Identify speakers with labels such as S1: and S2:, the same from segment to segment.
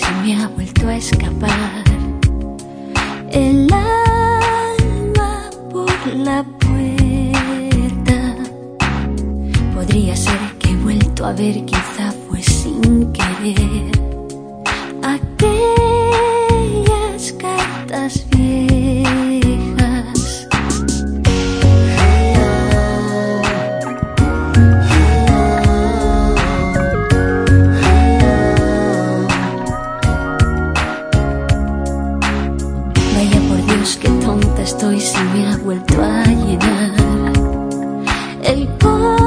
S1: se me ha vuelto a escapar el alma por la puerta. Podría ser que he vuelto a ver, quizá fue sin querer, aquellas cartas viejas. estoy si me ha vuelto a llenar el corazón.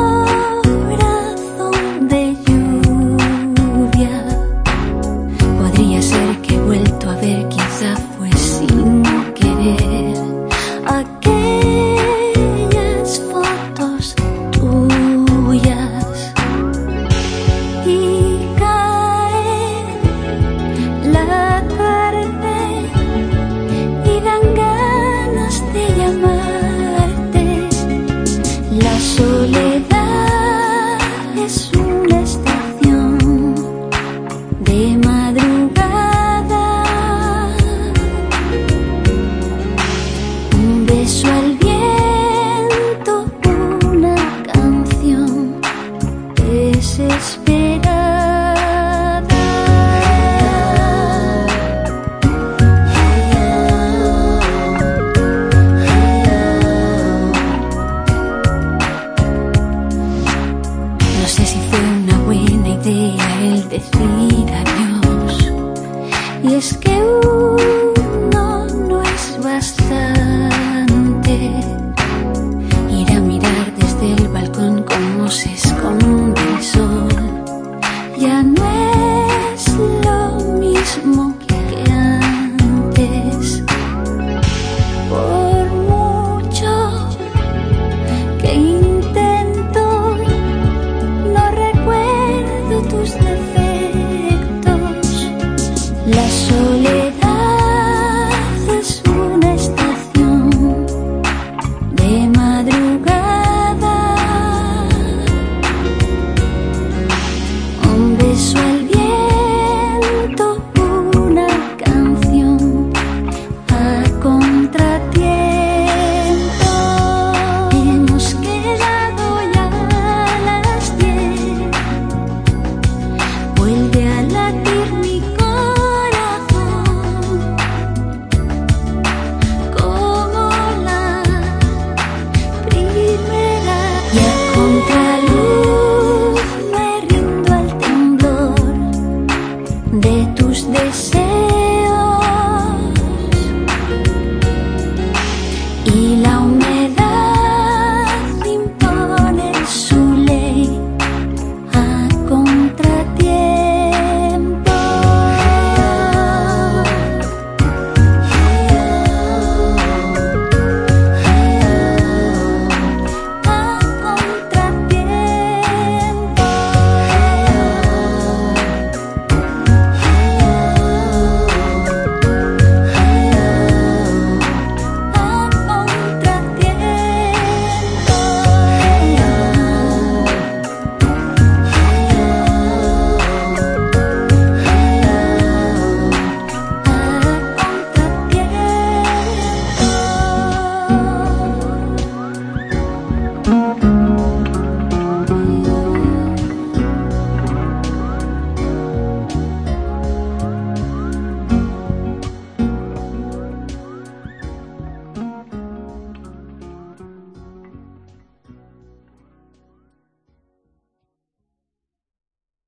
S1: Y es que... Uh,